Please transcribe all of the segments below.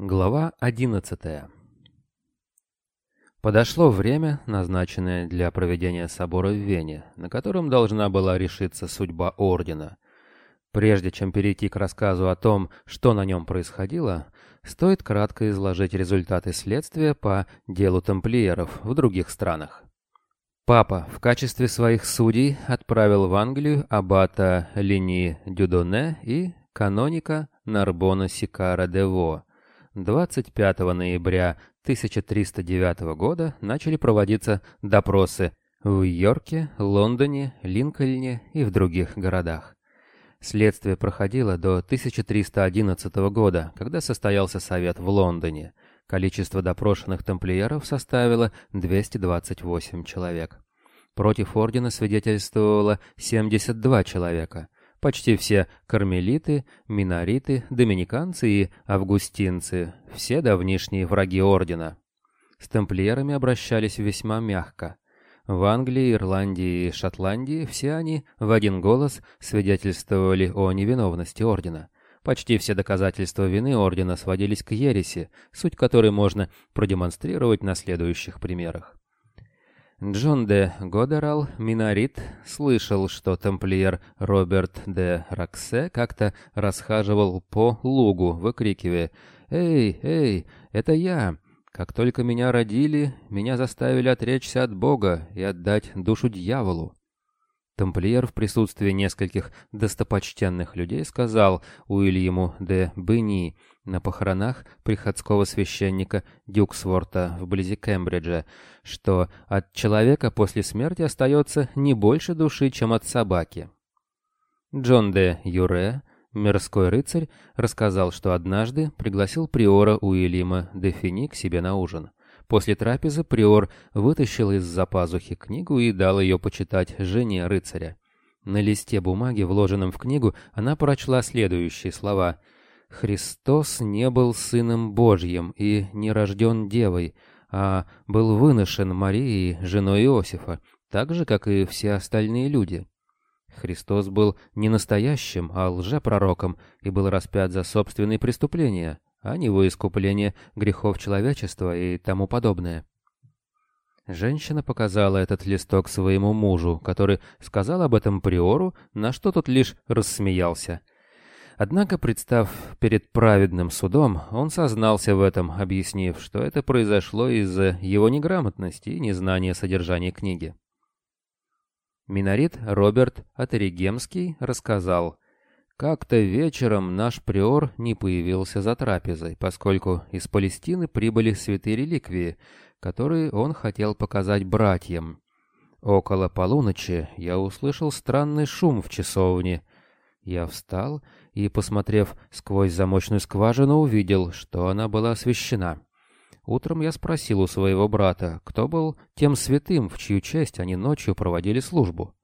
Глава 11 Подошло время, назначенное для проведения собора в Вене, на котором должна была решиться судьба ордена. Прежде чем перейти к рассказу о том, что на нем происходило, стоит кратко изложить результаты следствия по делу тамплиеров в других странах. Папа в качестве своих судей отправил в Англию аббата Лини Дюдоне и каноника Нарбона Сикара де Во, 25 ноября 1309 года начали проводиться допросы в Йорке, Лондоне, Линкольне и в других городах. Следствие проходило до 1311 года, когда состоялся совет в Лондоне. Количество допрошенных тамплиеров составило 228 человек. Против ордена свидетельствовало 72 человека – Почти все кармелиты, минориты, доминиканцы и августинцы, все давнишние враги ордена. С тамплиерами обращались весьма мягко. В Англии, Ирландии и Шотландии все они в один голос свидетельствовали о невиновности ордена. Почти все доказательства вины ордена сводились к ереси, суть которой можно продемонстрировать на следующих примерах. Джон де Годерал, минорит, слышал, что тамплиер Роберт де Роксе как-то расхаживал по лугу, выкрикивая «Эй, эй, это я! Как только меня родили, меня заставили отречься от Бога и отдать душу дьяволу». Тамплиер в присутствии нескольких достопочтенных людей сказал Уильяму де Бенни на похоронах приходского священника Дюксворта вблизи Кембриджа, что от человека после смерти остается не больше души, чем от собаки. Джон де Юре, мирской рыцарь, рассказал, что однажды пригласил приора Уильяма де Фини к себе на ужин. После трапезы приор вытащил из-за пазухи книгу и дал ее почитать жене рыцаря. На листе бумаги, вложенном в книгу, она прочла следующие слова «Христос не был Сыном Божьим и не рожден Девой, а был выношен Марией, женой Иосифа, так же, как и все остальные люди». Христос был не настоящим, а лжепророком и был распят за собственные преступления а не во искупление грехов человечества и тому подобное. Женщина показала этот листок своему мужу, который сказал об этом приору, на что тот лишь рассмеялся. Однако, представ перед праведным судом, он сознался в этом, объяснив, что это произошло из-за его неграмотности и незнания содержания книги. Минорит Роберт Атеригемский рассказал, как-то вечером наш приор не появился за трапезой, поскольку из Палестины прибыли святые реликвии, которые он хотел показать братьям. Около полуночи я услышал странный шум в часовне. Я встал и, посмотрев сквозь замочную скважину, увидел, что она была освящена. Утром я спросил у своего брата, кто был тем святым, в чью честь они ночью проводили службу.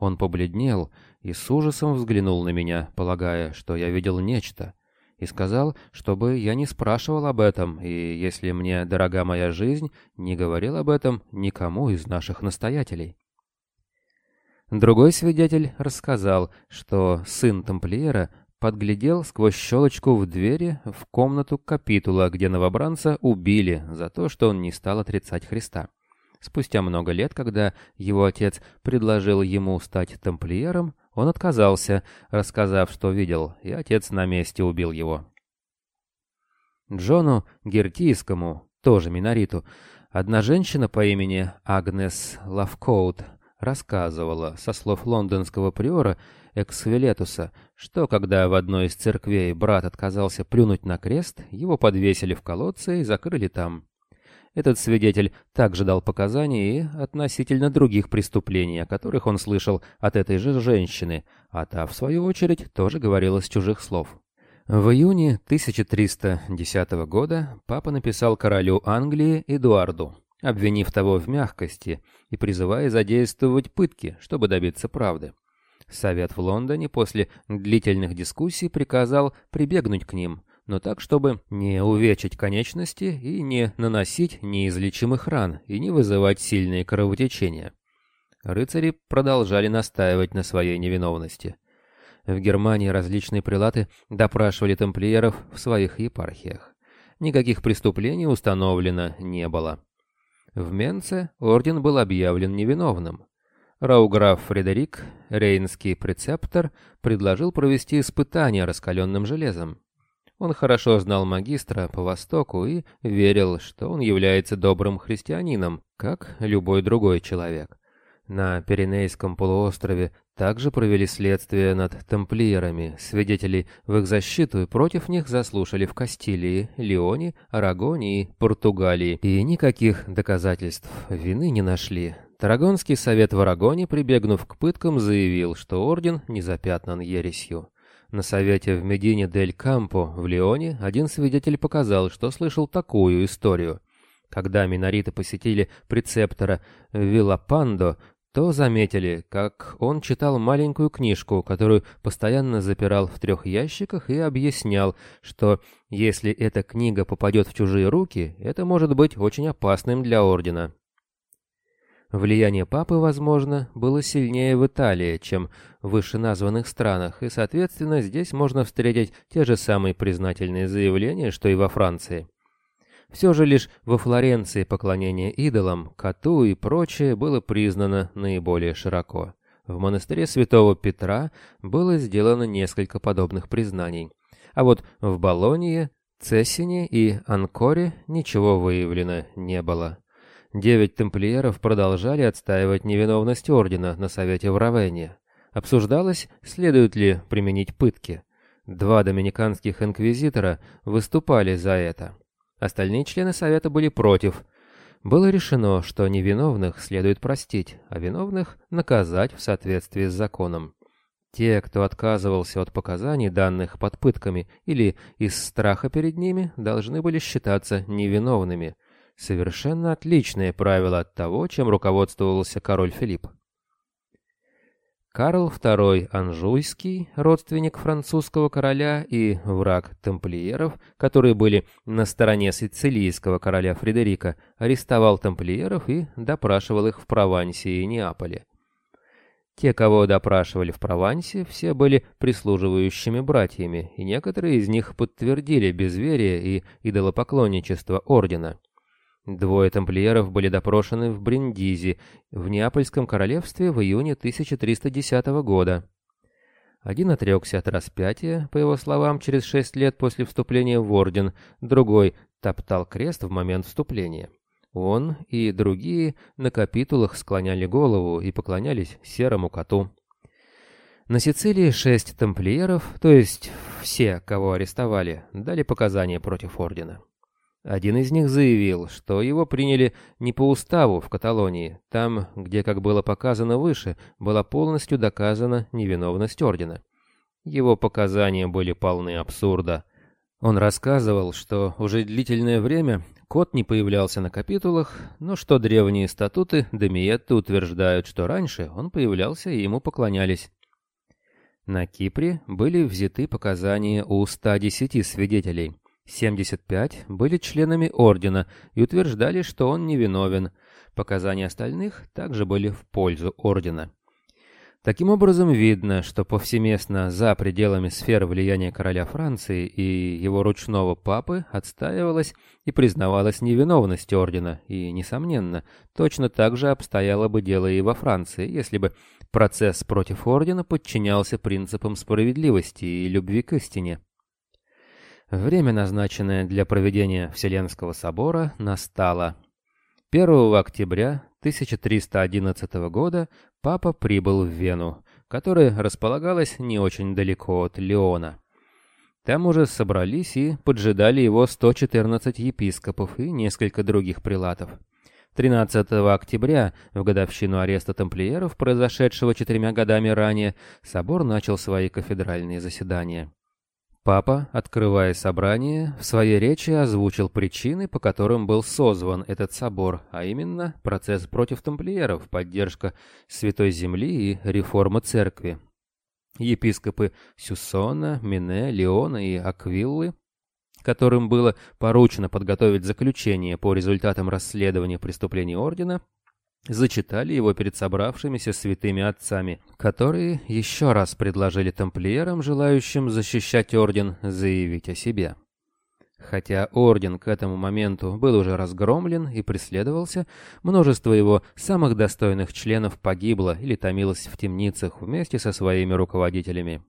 Он побледнел и с ужасом взглянул на меня, полагая, что я видел нечто, и сказал, чтобы я не спрашивал об этом, и, если мне дорога моя жизнь, не говорил об этом никому из наших настоятелей. Другой свидетель рассказал, что сын тамплиера подглядел сквозь щелочку в двери в комнату капитула, где новобранца убили за то, что он не стал отрицать Христа. Спустя много лет, когда его отец предложил ему стать тамплиером, он отказался, рассказав, что видел, и отец на месте убил его. Джону Гертийскому, тоже минориту, одна женщина по имени Агнес Лавкоут рассказывала, со слов лондонского приора Эксвилетуса, что когда в одной из церквей брат отказался плюнуть на крест, его подвесили в колодце и закрыли там. Этот свидетель также дал показания и относительно других преступлений, о которых он слышал от этой же женщины, а та, в свою очередь, тоже говорила с чужих слов. В июне 1310 года папа написал королю Англии Эдуарду, обвинив того в мягкости и призывая задействовать пытки, чтобы добиться правды. Совет в Лондоне после длительных дискуссий приказал прибегнуть к ним, но так, чтобы не увечить конечности и не наносить неизлечимых ран и не вызывать сильные кровотечения. Рыцари продолжали настаивать на своей невиновности. В Германии различные прилаты допрашивали тамплиеров в своих епархиях. никаких преступлений установлено не было. В Менце орден был объявлен невиновным. Рауграф Фредерик, рейнский прецептор, предложил провести испытание раскаленным железом. Он хорошо знал магистра по Востоку и верил, что он является добрым христианином, как любой другой человек. На Пиренейском полуострове также провели следствие над тамплиерами. Свидетелей в их защиту и против них заслушали в Кастилии, Леоне, Арагоне и Португалии, и никаких доказательств вины не нашли. Тарагонский совет в Арагоне, прибегнув к пыткам, заявил, что орден не запятнан ересью. На совете в Медине дель Кампо в Леоне один свидетель показал, что слышал такую историю. Когда минориты посетили прецептора Вилапандо, то заметили, как он читал маленькую книжку, которую постоянно запирал в трех ящиках и объяснял, что если эта книга попадет в чужие руки, это может быть очень опасным для ордена. Влияние папы, возможно, было сильнее в Италии, чем в вышеназванных странах, и, соответственно, здесь можно встретить те же самые признательные заявления, что и во Франции. Все же лишь во Флоренции поклонение идолам, коту и прочее было признано наиболее широко. В монастыре святого Петра было сделано несколько подобных признаний. А вот в Болонье, Цессине и Анкоре ничего выявлено не было. Девять тамплиеров продолжали отстаивать невиновность ордена на совете в Равенне. Обсуждалось, следует ли применить пытки. Два доминиканских инквизитора выступали за это. Остальные члены совета были против. Было решено, что невиновных следует простить, а виновных наказать в соответствии с законом. Те, кто отказывался от показаний, данных под пытками или из страха перед ними, должны были считаться невиновными – Совершенно отличное правило от того, чем руководствовался король Филипп. Карл II Анжуйский, родственник французского короля и враг тамплиеров, которые были на стороне сицилийского короля Фредерика, арестовал тамплиеров и допрашивал их в Провансе и Неаполе. Те, кого допрашивали в Провансе, все были прислуживающими братьями, и некоторые из них подтвердили безверие и идолопоклонничество ордена. Двое тамплиеров были допрошены в Бриндизи, в Неапольском королевстве в июне 1310 года. Один отрекся от распятия, по его словам, через шесть лет после вступления в орден, другой топтал крест в момент вступления. Он и другие на капитулах склоняли голову и поклонялись серому коту. На Сицилии шесть тамплиеров, то есть все, кого арестовали, дали показания против ордена. Один из них заявил, что его приняли не по уставу в Каталонии, там, где, как было показано выше, была полностью доказана невиновность ордена. Его показания были полны абсурда. Он рассказывал, что уже длительное время кот не появлялся на капитулах, но что древние статуты Демиетты утверждают, что раньше он появлялся и ему поклонялись. На Кипре были взяты показания у 110 свидетелей, 75 были членами ордена и утверждали, что он невиновен. Показания остальных также были в пользу ордена. Таким образом, видно, что повсеместно за пределами сферы влияния короля Франции и его ручного папы отстаивалась и признавалась невиновность ордена, и, несомненно, точно так же обстояло бы дело и во Франции, если бы процесс против ордена подчинялся принципам справедливости и любви к истине. Время, назначенное для проведения Вселенского собора, настало. 1 октября 1311 года папа прибыл в Вену, которая располагалась не очень далеко от Леона. Там уже собрались и поджидали его 114 епископов и несколько других прилатов. 13 октября, в годовщину ареста тамплиеров, произошедшего четырьмя годами ранее, собор начал свои кафедральные заседания. Папа, открывая собрание, в своей речи озвучил причины, по которым был созван этот собор, а именно процесс против тамплиеров, поддержка Святой Земли и реформа церкви. Епископы Сюсона, Мине, Леона и Аквиллы, которым было поручено подготовить заключение по результатам расследования преступлений Ордена, зачитали его перед собравшимися святыми отцами, которые еще раз предложили тамплиерам, желающим защищать орден, заявить о себе. Хотя орден к этому моменту был уже разгромлен и преследовался, множество его самых достойных членов погибло или томилось в темницах вместе со своими руководителями.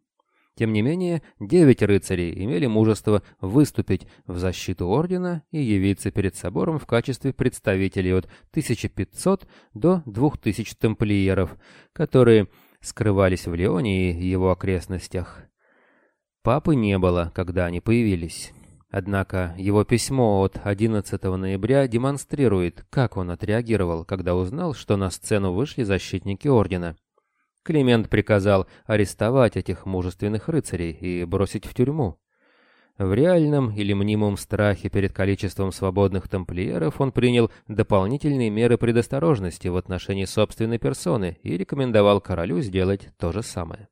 Тем не менее, девять рыцарей имели мужество выступить в защиту ордена и явиться перед собором в качестве представителей от 1500 до 2000 тамплиеров, которые скрывались в Леоне и его окрестностях. Папы не было, когда они появились. Однако его письмо от 11 ноября демонстрирует, как он отреагировал, когда узнал, что на сцену вышли защитники ордена. Климент приказал арестовать этих мужественных рыцарей и бросить в тюрьму. В реальном или мнимом страхе перед количеством свободных тамплиеров он принял дополнительные меры предосторожности в отношении собственной персоны и рекомендовал королю сделать то же самое.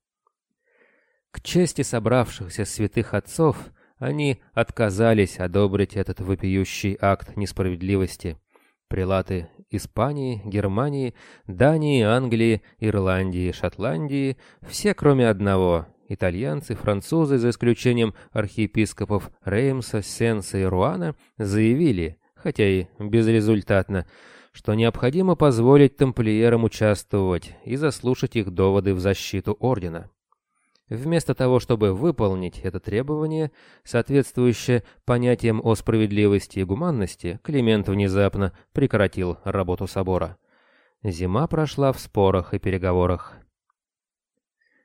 К чести собравшихся святых отцов – они отказались одобрить этот вопиющий акт несправедливости. Прилаты Испании, Германии, Дании, Англии, Ирландии, Шотландии, все кроме одного, итальянцы, французы, за исключением архиепископов Реймса, Сенса и Руана, заявили, хотя и безрезультатно, что необходимо позволить тамплиерам участвовать и заслушать их доводы в защиту ордена. Вместо того, чтобы выполнить это требование, соответствующее понятиям о справедливости и гуманности, Климент внезапно прекратил работу собора. Зима прошла в спорах и переговорах.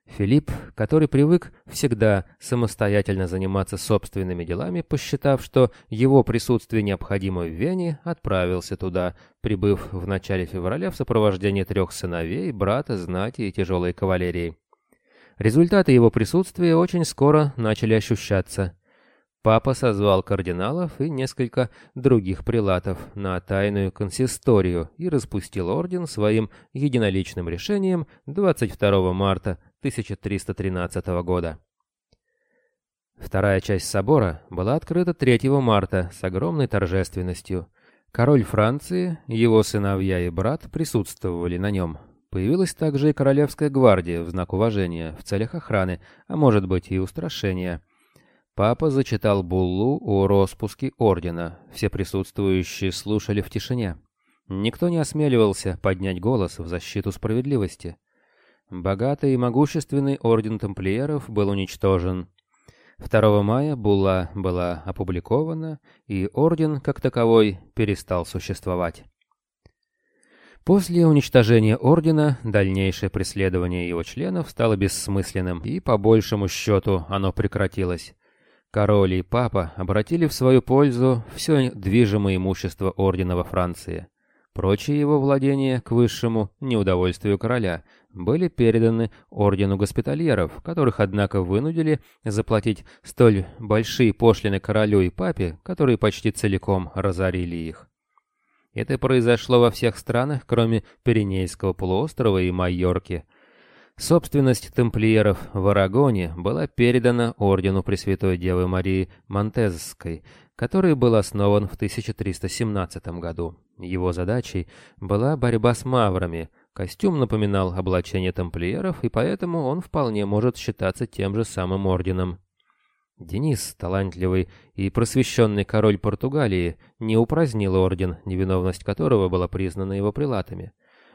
Филипп, который привык всегда самостоятельно заниматься собственными делами, посчитав, что его присутствие необходимо в Вене, отправился туда, прибыв в начале февраля в сопровождении трех сыновей, брата, знати и тяжелой кавалерии. Результаты его присутствия очень скоро начали ощущаться. Папа созвал кардиналов и несколько других прилатов на тайную консисторию и распустил орден своим единоличным решением 22 марта 1313 года. Вторая часть собора была открыта 3 марта с огромной торжественностью. Король Франции, его сыновья и брат присутствовали на нем. Появилась также и Королевская гвардия в знак уважения, в целях охраны, а может быть и устрашения. Папа зачитал буллу о распуске ордена. Все присутствующие слушали в тишине. Никто не осмеливался поднять голос в защиту справедливости. Богатый и могущественный орден тамплиеров был уничтожен. 2 мая булла была опубликована, и орден, как таковой, перестал существовать. После уничтожения ордена дальнейшее преследование его членов стало бессмысленным, и по большему счету оно прекратилось. Король и папа обратили в свою пользу все движимое имущество ордена во Франции. Прочие его владения, к высшему неудовольствию короля, были переданы ордену госпитальеров, которых, однако, вынудили заплатить столь большие пошлины королю и папе, которые почти целиком разорили их. Это произошло во всех странах, кроме Пиренейского полуострова и Майорки. Собственность тамплиеров в Арагоне была передана ордену Пресвятой Девы Марии Монтезской, который был основан в 1317 году. Его задачей была борьба с маврами. Костюм напоминал облачение тамплиеров, и поэтому он вполне может считаться тем же самым орденом. Денис, талантливый и просвещенный король Португалии, не упразднил орден, невиновность которого была признана его прилатами.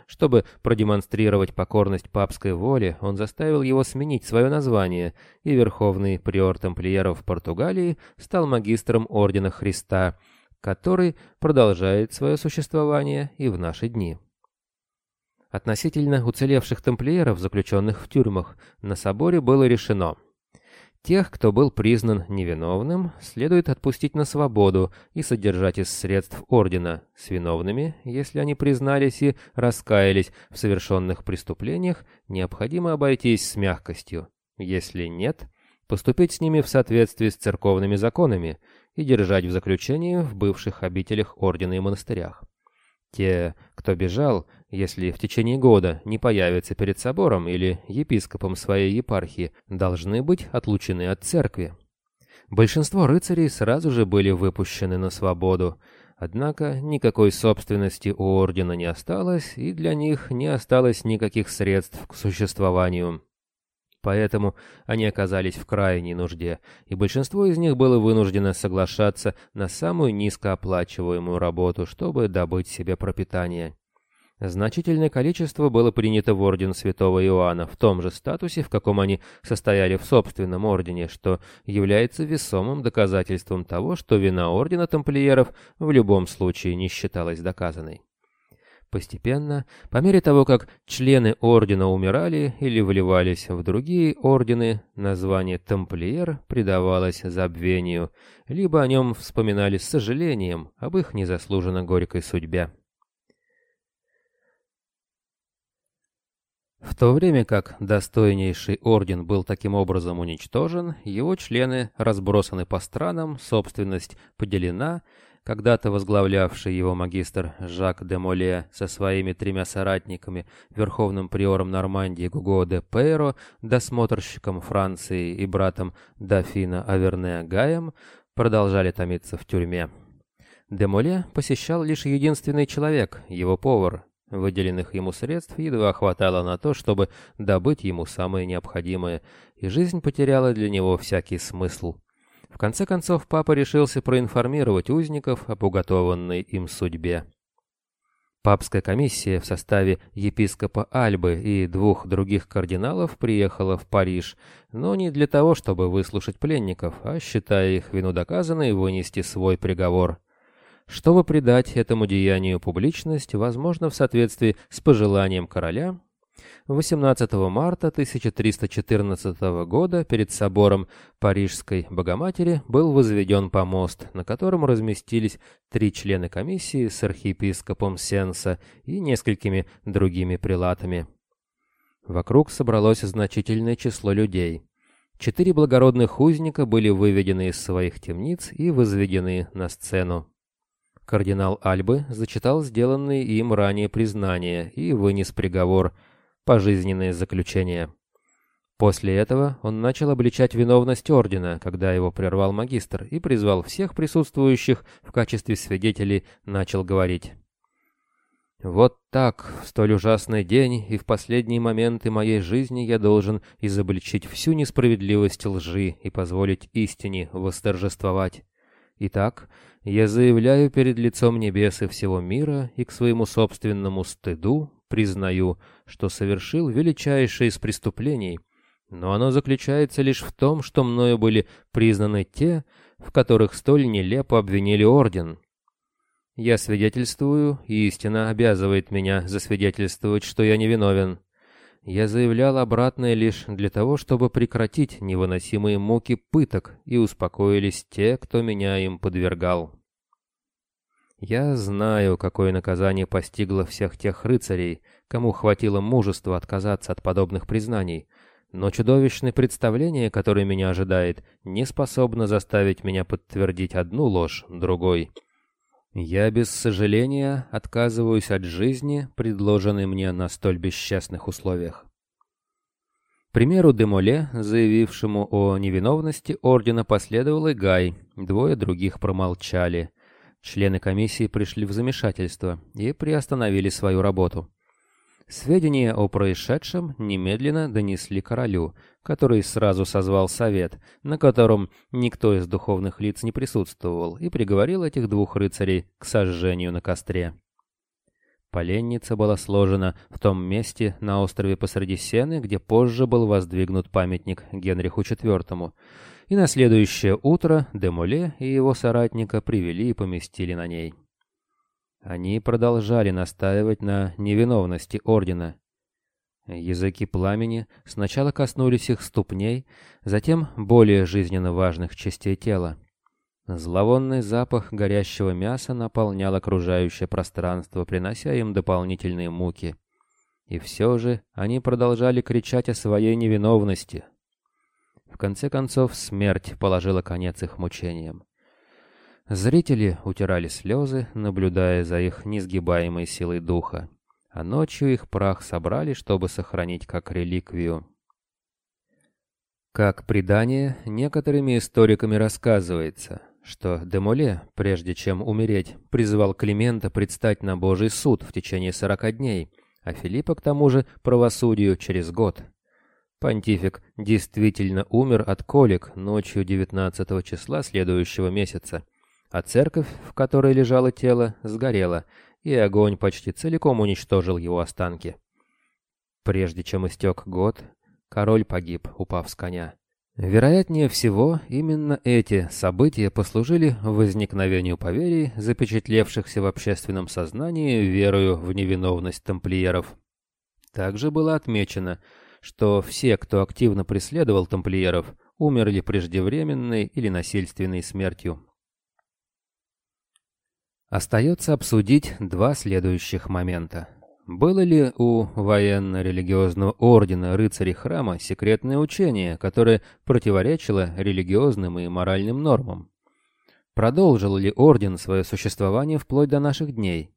Чтобы продемонстрировать покорность папской воле, он заставил его сменить свое название, и верховный приор тамплиеров Португалии стал магистром Ордена Христа, который продолжает свое существование и в наши дни. Относительно уцелевших тамплиеров, заключенных в тюрьмах, на соборе было решено – Тех, кто был признан невиновным, следует отпустить на свободу и содержать из средств ордена. С виновными, если они признались и раскаялись в совершенных преступлениях, необходимо обойтись с мягкостью. Если нет, поступить с ними в соответствии с церковными законами и держать в заключении в бывших обителях ордена и монастырях. Те, кто бежал, если в течение года не появятся перед собором или епископом своей епархии, должны быть отлучены от церкви. Большинство рыцарей сразу же были выпущены на свободу, однако никакой собственности у ордена не осталось, и для них не осталось никаких средств к существованию. Поэтому они оказались в крайней нужде, и большинство из них было вынуждено соглашаться на самую низкооплачиваемую работу, чтобы добыть себе пропитание. Значительное количество было принято в орден святого Иоанна в том же статусе, в каком они состояли в собственном ордене, что является весомым доказательством того, что вина ордена тамплиеров в любом случае не считалась доказанной. Постепенно, по мере того, как члены ордена умирали или вливались в другие ордены, название «тамплиер» придавалось забвению, либо о нем вспоминали с сожалением об их незаслуженно горькой судьбе. В то время как достойнейший орден был таким образом уничтожен, его члены разбросаны по странам, собственность поделена, когда-то возглавлявший его магистр Жак де Моле со своими тремя соратниками, верховным приором Нормандии Гуго де Пейро, досмотрщиком Франции и братом дофина Аверне Гаем, продолжали томиться в тюрьме. Де Моле посещал лишь единственный человек, его повар, Выделенных ему средств едва хватало на то, чтобы добыть ему самое необходимое, и жизнь потеряла для него всякий смысл. В конце концов, папа решился проинформировать узников об уготованной им судьбе. Папская комиссия в составе епископа Альбы и двух других кардиналов приехала в Париж, но не для того, чтобы выслушать пленников, а, считая их вину доказанной, вынести свой приговор чтобы придать этому деянию публичность, возможно, в соответствии с пожеланием короля, 18 марта 1314 года перед собором Парижской Богоматери был возведен помост, на котором разместились три члена комиссии с архиепископом Сенса и несколькими другими прилатами. Вокруг собралось значительное число людей. Четыре благородных узника были выведены из своих темниц и возведены на сцену. Кардинал Альбы зачитал сделанные им ранее признания и вынес приговор – пожизненное заключение. После этого он начал обличать виновность ордена, когда его прервал магистр и призвал всех присутствующих в качестве свидетелей, начал говорить. «Вот так, в столь ужасный день и в последние моменты моей жизни я должен изобличить всю несправедливость лжи и позволить истине восторжествовать. Итак, я заявляю перед лицом небес и всего мира и к своему собственному стыду признаю, что совершил величайшее из преступлений, но оно заключается лишь в том, что мною были признаны те, в которых столь нелепо обвинили орден. Я свидетельствую, и истина обязывает меня засвидетельствовать, что я невиновен. Я заявлял обратное лишь для того, чтобы прекратить невыносимые муки пыток и успокоились те, кто меня им подвергал. Я знаю, какое наказание постигло всех тех рыцарей, кому хватило мужества отказаться от подобных признаний, но чудовищное представление, которое меня ожидает, не способно заставить меня подтвердить одну ложь другой — я без сожаления отказываюсь от жизни, предложенной мне на столь бесчестных условиях. примеру Демоле, заявившему о невиновности ордена, последовал и Гай, двое других промолчали. Члены комиссии пришли в замешательство и приостановили свою работу. Сведения о происшедшем немедленно донесли королю, который сразу созвал совет, на котором никто из духовных лиц не присутствовал, и приговорил этих двух рыцарей к сожжению на костре. Поленница была сложена в том месте на острове посреди Сены, где позже был воздвигнут памятник Генриху IV, и на следующее утро Демоле и его соратника привели и поместили на ней. Они продолжали настаивать на невиновности ордена. Языки пламени сначала коснулись их ступней, затем более жизненно важных частей тела. Зловонный запах горящего мяса наполнял окружающее пространство, принося им дополнительные муки. И все же они продолжали кричать о своей невиновности. В конце концов, смерть положила конец их мучениям. Зрители утирали слезы, наблюдая за их несгибаемой силой духа, а ночью их прах собрали, чтобы сохранить как реликвию. Как предание, некоторыми историками рассказывается, что Демоле, прежде чем умереть, призвал Климента предстать на Божий суд в течение сорока дней, а Филиппа, к тому же, правосудию через год. Понтифик действительно умер от колик ночью 19 числа следующего месяца, а церковь, в которой лежало тело, сгорела, и огонь почти целиком уничтожил его останки. Прежде чем истек год, король погиб, упав с коня. Вероятнее всего, именно эти события послужили возникновению поверий, запечатлевшихся в общественном сознании верою в невиновность тамплиеров. Также было отмечено, что все, кто активно преследовал тамплиеров, умерли преждевременной или насильственной смертью. Остается обсудить два следующих момента. Было ли у военно-религиозного ордена рыцарей храма секретное учение, которое противоречило религиозным и моральным нормам? Продолжил ли орден свое существование вплоть до наших дней?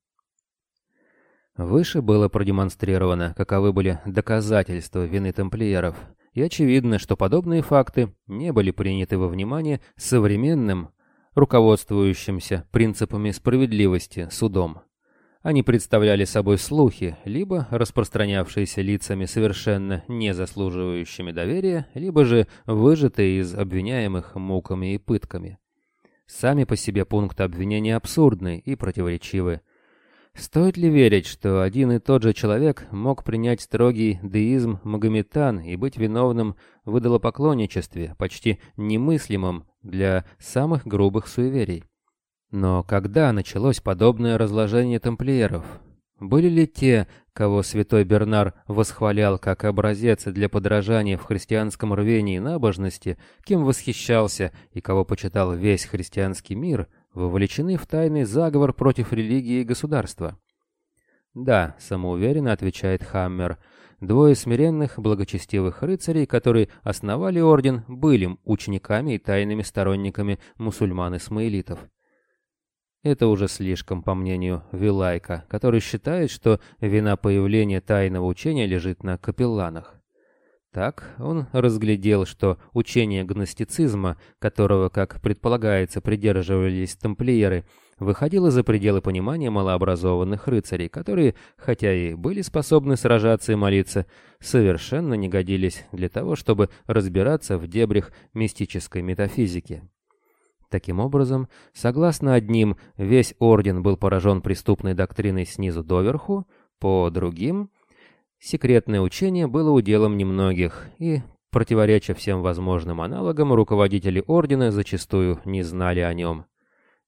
Выше было продемонстрировано, каковы были доказательства вины тамплиеров, и очевидно, что подобные факты не были приняты во внимание современным, руководствующимся принципами справедливости судом. Они представляли собой слухи, либо распространявшиеся лицами совершенно не заслуживающими доверия, либо же выжатые из обвиняемых муками и пытками. Сами по себе пункты обвинения абсурдны и противоречивы. Стоит ли верить, что один и тот же человек мог принять строгий деизм Магометан и быть виновным в идолопоклонничестве, почти немыслимым для самых грубых суеверий? Но когда началось подобное разложение тамплиеров? Были ли те, кого святой Бернар восхвалял как образец для подражания в христианском рвении и набожности, кем восхищался и кого почитал весь христианский мир, вовлечены в тайный заговор против религии и государства? Да, самоуверенно отвечает Хаммер. Двое смиренных, благочестивых рыцарей, которые основали орден, были учениками и тайными сторонниками мусульман-исмаилитов. Это уже слишком, по мнению Вилайка, который считает, что вина появления тайного учения лежит на капелланах. Так он разглядел, что учение гностицизма, которого, как предполагается, придерживались тамплиеры, выходило за пределы понимания малообразованных рыцарей, которые, хотя и были способны сражаться и молиться, совершенно не годились для того, чтобы разбираться в дебрях мистической метафизики. Таким образом, согласно одним, весь орден был поражен преступной доктриной снизу доверху, по другим, секретное учение было уделом немногих, и, противореча всем возможным аналогам, руководители ордена зачастую не знали о нем.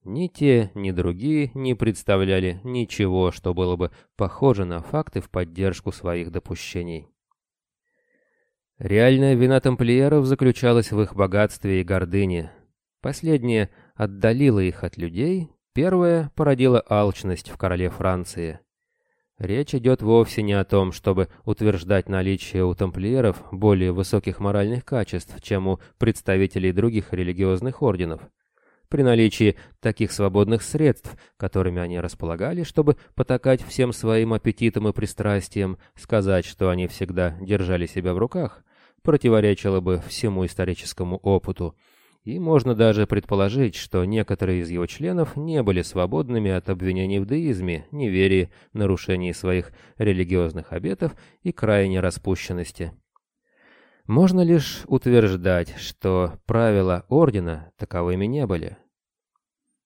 Ни те, ни другие не представляли ничего, что было бы похоже на факты в поддержку своих допущений. Реальная вина тамплиеров заключалась в их богатстве и гордыне – Последнее отдалило их от людей, первое породило алчность в короле Франции. Речь идет вовсе не о том, чтобы утверждать наличие у тамплиеров более высоких моральных качеств, чем у представителей других религиозных орденов. При наличии таких свободных средств, которыми они располагали, чтобы потакать всем своим аппетитам и пристрастиям, сказать, что они всегда держали себя в руках, противоречило бы всему историческому опыту – и можно даже предположить, что некоторые из его членов не были свободными от обвинений в деизме, неверии, нарушении своих религиозных обетов и крайней распущенности. Можно лишь утверждать, что правила ордена таковыми не были.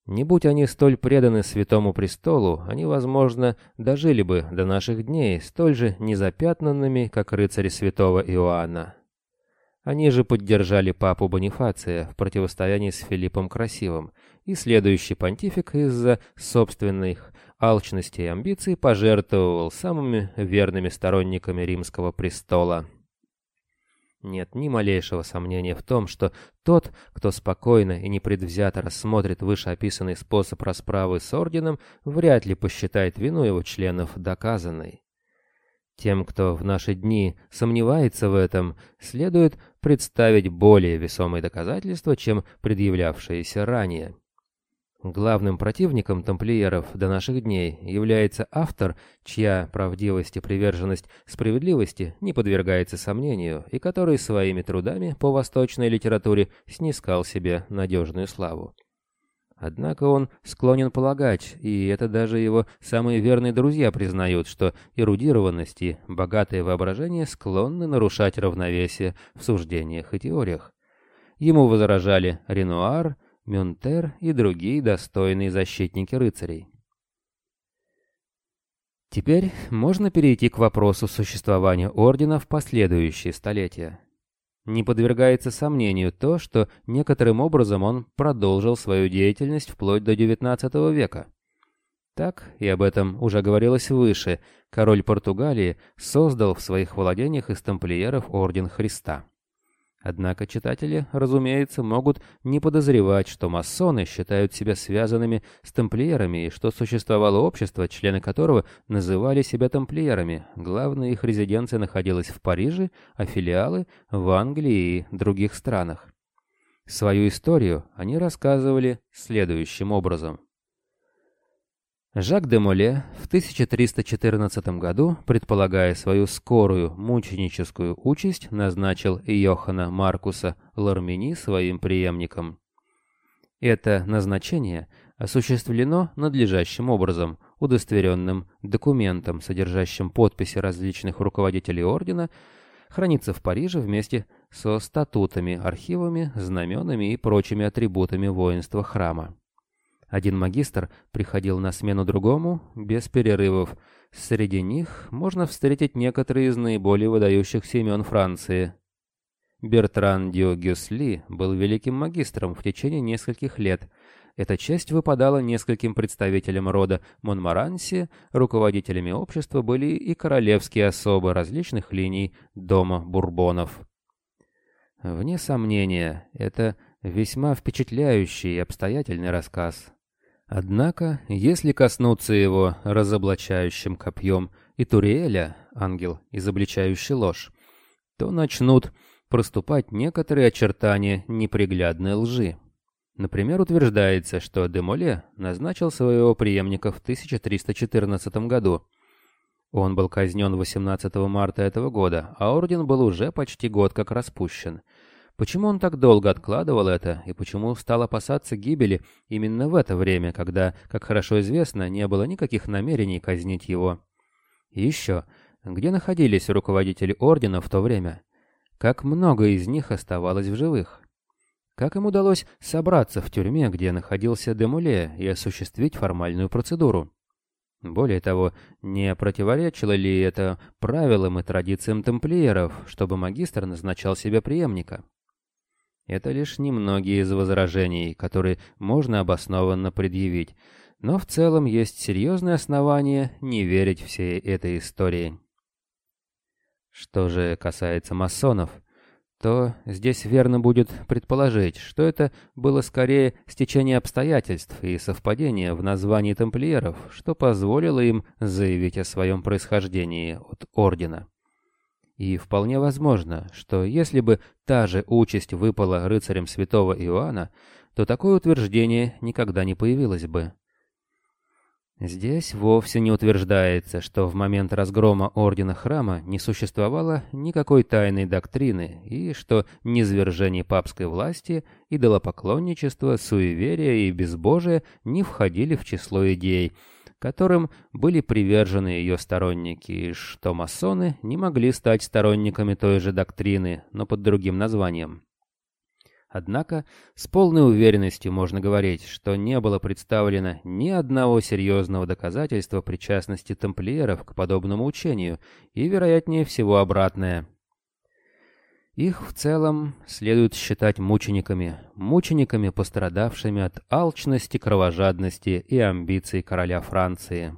Не будь они столь преданы Святому Престолу, они, возможно, дожили бы до наших дней столь же незапятнанными, как рыцари святого Иоанна. Они же поддержали папу Бонифация в противостоянии с Филиппом Красивым, и следующий понтифик из-за собственных алчности и амбиций пожертвовал самыми верными сторонниками римского престола. Нет ни малейшего сомнения в том, что тот, кто спокойно и непредвзято рассмотрит вышеописанный способ расправы с орденом, вряд ли посчитает вину его членов доказанной. Тем, кто в наши дни сомневается в этом, следует представить более весомые доказательства, чем предъявлявшиеся ранее. Главным противником тамплиеров до наших дней является автор, чья правдивость и приверженность справедливости не подвергается сомнению и который своими трудами по восточной литературе снискал себе надежную славу. Однако он склонен полагать, и это даже его самые верные друзья признают, что эрудированность и богатое воображение склонны нарушать равновесие в суждениях и теориях. Ему возражали Ренуар, Мюнтер и другие достойные защитники рыцарей. Теперь можно перейти к вопросу существования ордена в последующие столетия. Не подвергается сомнению то, что некоторым образом он продолжил свою деятельность вплоть до XIX века. Так, и об этом уже говорилось выше, король Португалии создал в своих владениях из тамплиеров Орден Христа. Однако читатели, разумеется, могут не подозревать, что масоны считают себя связанными с тамплиерами и что существовало общество, члены которого называли себя тамплиерами. Главная их резиденция находилась в Париже, а филиалы — в Англии и других странах. Свою историю они рассказывали следующим образом. Жак де Моле в 1314 году, предполагая свою скорую мученическую участь, назначил Йохана Маркуса Лармини своим преемником. Это назначение осуществлено надлежащим образом, удостоверенным документом, содержащим подписи различных руководителей ордена, хранится в Париже вместе со статутами, архивами, знаменами и прочими атрибутами воинства храма. Один магистр приходил на смену другому, без перерывов. Среди них можно встретить некоторые из наиболее выдающихся имен Франции. Бертран Дю Гюсли был великим магистром в течение нескольких лет. Эта честь выпадала нескольким представителям рода Монмаранси, руководителями общества были и королевские особы различных линий дома Бурбонов. Вне сомнения, это весьма впечатляющий и обстоятельный рассказ. Однако, если коснуться его разоблачающим копьем и Туриэля, ангел, изобличающий ложь, то начнут проступать некоторые очертания неприглядной лжи. Например, утверждается, что Демоле назначил своего преемника в 1314 году. Он был казнен 18 марта этого года, а орден был уже почти год как распущен – Почему он так долго откладывал это, и почему стал опасаться гибели именно в это время, когда, как хорошо известно, не было никаких намерений казнить его? И еще, где находились руководители ордена в то время? Как много из них оставалось в живых? Как им удалось собраться в тюрьме, где находился Демуле, и осуществить формальную процедуру? Более того, не противоречило ли это правилам и традициям тамплиеров, чтобы магистр назначал себе преемника? Это лишь немногие из возражений, которые можно обоснованно предъявить, но в целом есть серьезные основания не верить всей этой истории. Что же касается масонов, то здесь верно будет предположить, что это было скорее стечение обстоятельств и совпадение в названии тамплиеров, что позволило им заявить о своем происхождении от ордена. И вполне возможно, что если бы та же участь выпала рыцарям святого Иоанна, то такое утверждение никогда не появилось бы. Здесь вовсе не утверждается, что в момент разгрома Ордена Храма не существовало никакой тайной доктрины и что низвержение папской власти, идолопоклонничество, суеверие и безбожие не входили в число идей – которым были привержены ее сторонники, и что масоны не могли стать сторонниками той же доктрины, но под другим названием. Однако с полной уверенностью можно говорить, что не было представлено ни одного серьезного доказательства причастности тамплиеров к подобному учению, и, вероятнее всего, обратное – их в целом следует считать мучениками, мучениками, пострадавшими от алчности, кровожадности и амбиций короля Франции.